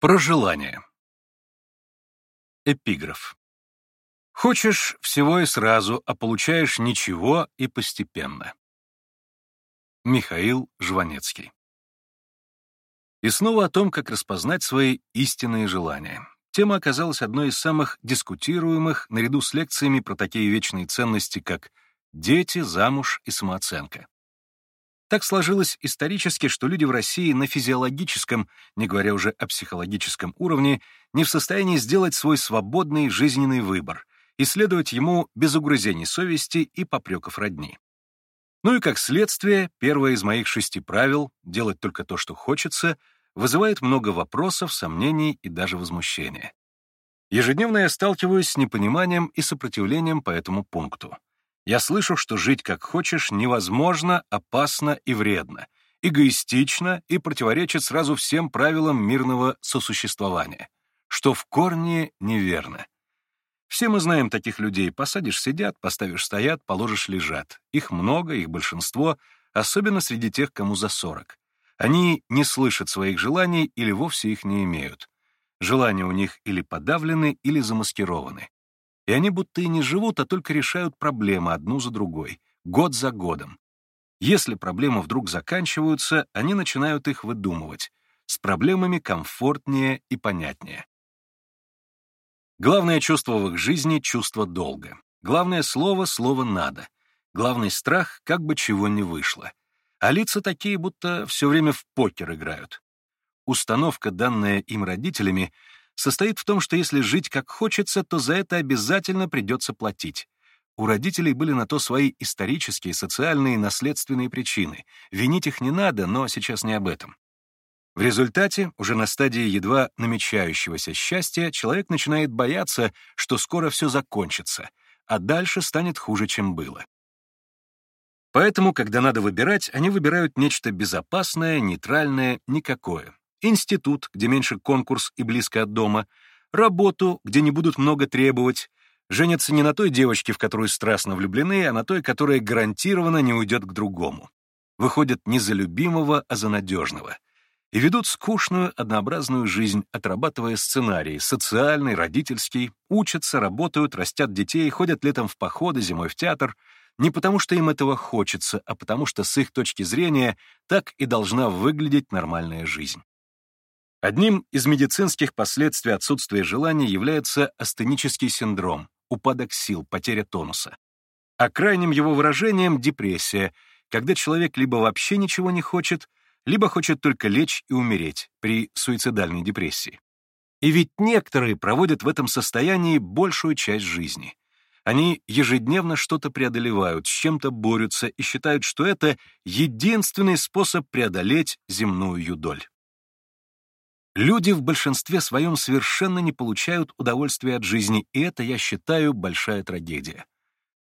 Про желание. Эпиграф. Хочешь всего и сразу, а получаешь ничего и постепенно. Михаил Жванецкий. И снова о том, как распознать свои истинные желания. Тема оказалась одной из самых дискутируемых, наряду с лекциями про такие вечные ценности, как дети, замуж и самооценка. Так сложилось исторически, что люди в России на физиологическом, не говоря уже о психологическом уровне, не в состоянии сделать свой свободный жизненный выбор и следовать ему без угрызений совести и попреков родни. Ну и как следствие, первое из моих шести правил — делать только то, что хочется — вызывает много вопросов, сомнений и даже возмущения. Ежедневно я сталкиваюсь с непониманием и сопротивлением по этому пункту. Я слышу, что жить как хочешь невозможно, опасно и вредно, эгоистично и противоречит сразу всем правилам мирного сосуществования, что в корне неверно. Все мы знаем таких людей. Посадишь — сидят, поставишь — стоят, положишь — лежат. Их много, их большинство, особенно среди тех, кому за 40. Они не слышат своих желаний или вовсе их не имеют. Желания у них или подавлены, или замаскированы. И они будто и не живут, а только решают проблемы одну за другой, год за годом. Если проблемы вдруг заканчиваются, они начинают их выдумывать. С проблемами комфортнее и понятнее. Главное чувство в их жизни — чувство долга. Главное слово — слово «надо». Главный страх — как бы чего не вышло. А лица такие, будто все время в покер играют. Установка, данная им родителями, состоит в том, что если жить как хочется, то за это обязательно придется платить. У родителей были на то свои исторические, социальные и наследственные причины. Винить их не надо, но сейчас не об этом. В результате, уже на стадии едва намечающегося счастья, человек начинает бояться, что скоро все закончится, а дальше станет хуже, чем было. Поэтому, когда надо выбирать, они выбирают нечто безопасное, нейтральное, никакое институт, где меньше конкурс и близко от дома, работу, где не будут много требовать, женятся не на той девочке, в которую страстно влюблены, а на той, которая гарантированно не уйдет к другому. Выходят не за любимого, а за надежного. И ведут скучную, однообразную жизнь, отрабатывая сценарии, социальный, родительский, учатся, работают, растят детей, ходят летом в походы, зимой в театр, не потому что им этого хочется, а потому что с их точки зрения так и должна выглядеть нормальная жизнь. Одним из медицинских последствий отсутствия желания является астенический синдром, упадок сил, потеря тонуса. А крайним его выражением — депрессия, когда человек либо вообще ничего не хочет, либо хочет только лечь и умереть при суицидальной депрессии. И ведь некоторые проводят в этом состоянии большую часть жизни. Они ежедневно что-то преодолевают, с чем-то борются и считают, что это единственный способ преодолеть земную юдоль. Люди в большинстве своем совершенно не получают удовольствия от жизни, и это, я считаю, большая трагедия.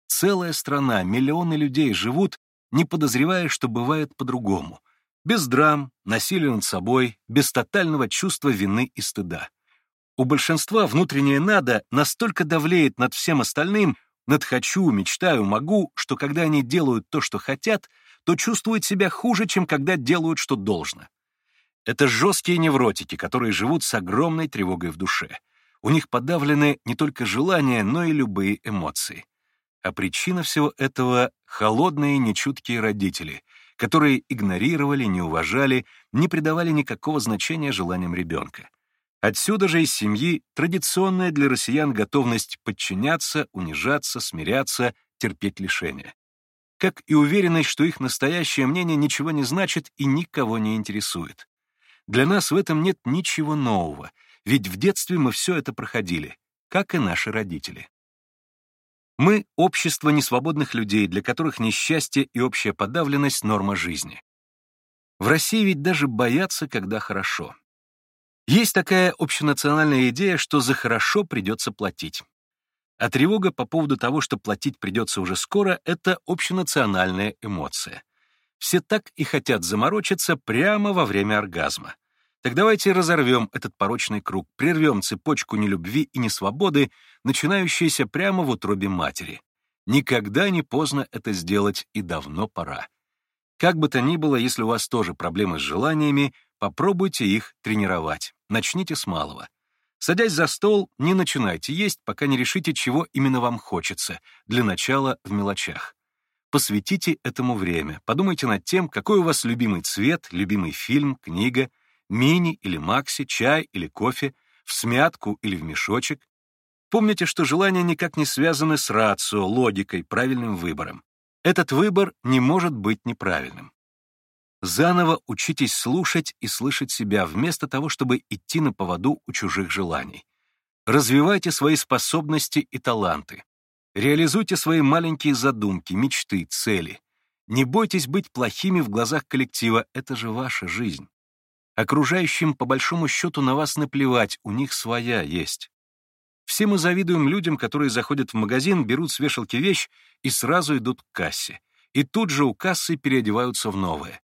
Целая страна, миллионы людей живут, не подозревая, что бывает по-другому. Без драм, насилия над собой, без тотального чувства вины и стыда. У большинства внутреннее «надо» настолько давлеет над всем остальным, над «хочу», «мечтаю», «могу», что когда они делают то, что хотят, то чувствуют себя хуже, чем когда делают, что должно. Это жесткие невротики, которые живут с огромной тревогой в душе. У них подавлены не только желания, но и любые эмоции. А причина всего этого — холодные, нечуткие родители, которые игнорировали, не уважали, не придавали никакого значения желаниям ребенка. Отсюда же из семьи традиционная для россиян готовность подчиняться, унижаться, смиряться, терпеть лишения. Как и уверенность, что их настоящее мнение ничего не значит и никого не интересует. Для нас в этом нет ничего нового, ведь в детстве мы все это проходили, как и наши родители. Мы — общество несвободных людей, для которых несчастье и общая подавленность — норма жизни. В России ведь даже боятся, когда хорошо. Есть такая общенациональная идея, что за хорошо придется платить. А тревога по поводу того, что платить придется уже скоро, это общенациональная эмоция. Все так и хотят заморочиться прямо во время оргазма. Так давайте разорвем этот порочный круг, прервем цепочку нелюбви и несвободы, начинающуюся прямо в утробе матери. Никогда не поздно это сделать, и давно пора. Как бы то ни было, если у вас тоже проблемы с желаниями, попробуйте их тренировать. начните с малого. Садясь за стол, не начинайте есть, пока не решите, чего именно вам хочется, для начала в мелочах. Посвятите этому время, подумайте над тем, какой у вас любимый цвет, любимый фильм, книга, мини или макси, чай или кофе, в смятку или в мешочек. Помните, что желания никак не связаны с рацио, логикой, правильным выбором. Этот выбор не может быть неправильным. Заново учитесь слушать и слышать себя, вместо того, чтобы идти на поводу у чужих желаний. Развивайте свои способности и таланты. Реализуйте свои маленькие задумки, мечты, цели. Не бойтесь быть плохими в глазах коллектива, это же ваша жизнь. Окружающим, по большому счету, на вас наплевать, у них своя есть. Все мы завидуем людям, которые заходят в магазин, берут с вешалки вещь и сразу идут к кассе. И тут же у кассы переодеваются в новое.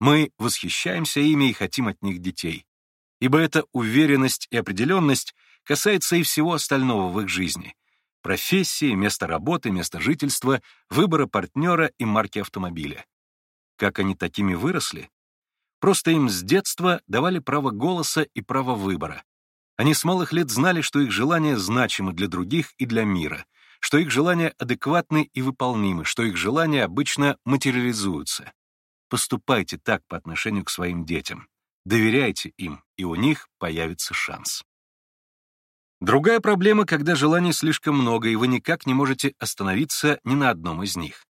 Мы восхищаемся ими и хотим от них детей. Ибо эта уверенность и определенность касается и всего остального в их жизни. Профессии, места работы, места жительства, выбора партнера и марки автомобиля. Как они такими выросли? Просто им с детства давали право голоса и право выбора. Они с малых лет знали, что их желания значимы для других и для мира, что их желания адекватны и выполнимы, что их желания обычно материализуются. Поступайте так по отношению к своим детям. Доверяйте им, и у них появится шанс. Другая проблема, когда желаний слишком много, и вы никак не можете остановиться ни на одном из них.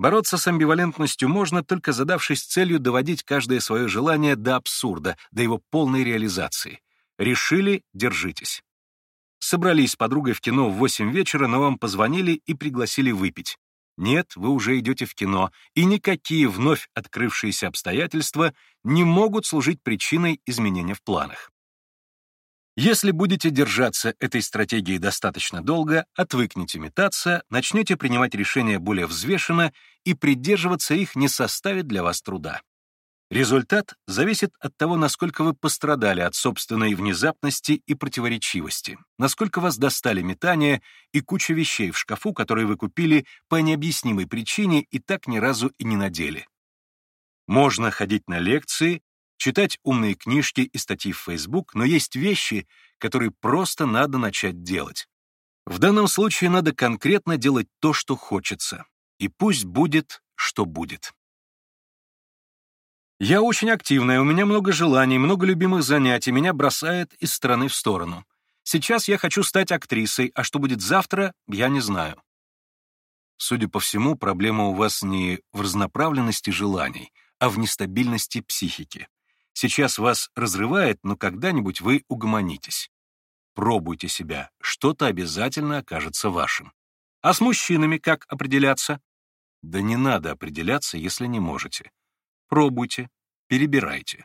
Бороться с амбивалентностью можно, только задавшись целью доводить каждое свое желание до абсурда, до его полной реализации. Решили — держитесь. Собрались с подругой в кино в 8 вечера, но вам позвонили и пригласили выпить. Нет, вы уже идете в кино, и никакие вновь открывшиеся обстоятельства не могут служить причиной изменения в планах. Если будете держаться этой стратегии достаточно долго, отвыкнете метаться, начнете принимать решения более взвешенно, и придерживаться их не составит для вас труда. Результат зависит от того, насколько вы пострадали от собственной внезапности и противоречивости, насколько вас достали метания и куча вещей в шкафу, которые вы купили по необъяснимой причине и так ни разу и не надели. Можно ходить на лекции, читать умные книжки и статьи в Facebook, но есть вещи, которые просто надо начать делать. В данном случае надо конкретно делать то, что хочется. И пусть будет, что будет. Я очень активная, у меня много желаний, много любимых занятий, меня бросает из стороны в сторону. Сейчас я хочу стать актрисой, а что будет завтра, я не знаю. Судя по всему, проблема у вас не в разноправленности желаний, а в нестабильности психики. Сейчас вас разрывает, но когда-нибудь вы угомонитесь. Пробуйте себя, что-то обязательно окажется вашим. А с мужчинами как определяться? Да не надо определяться, если не можете. Пробуйте, перебирайте.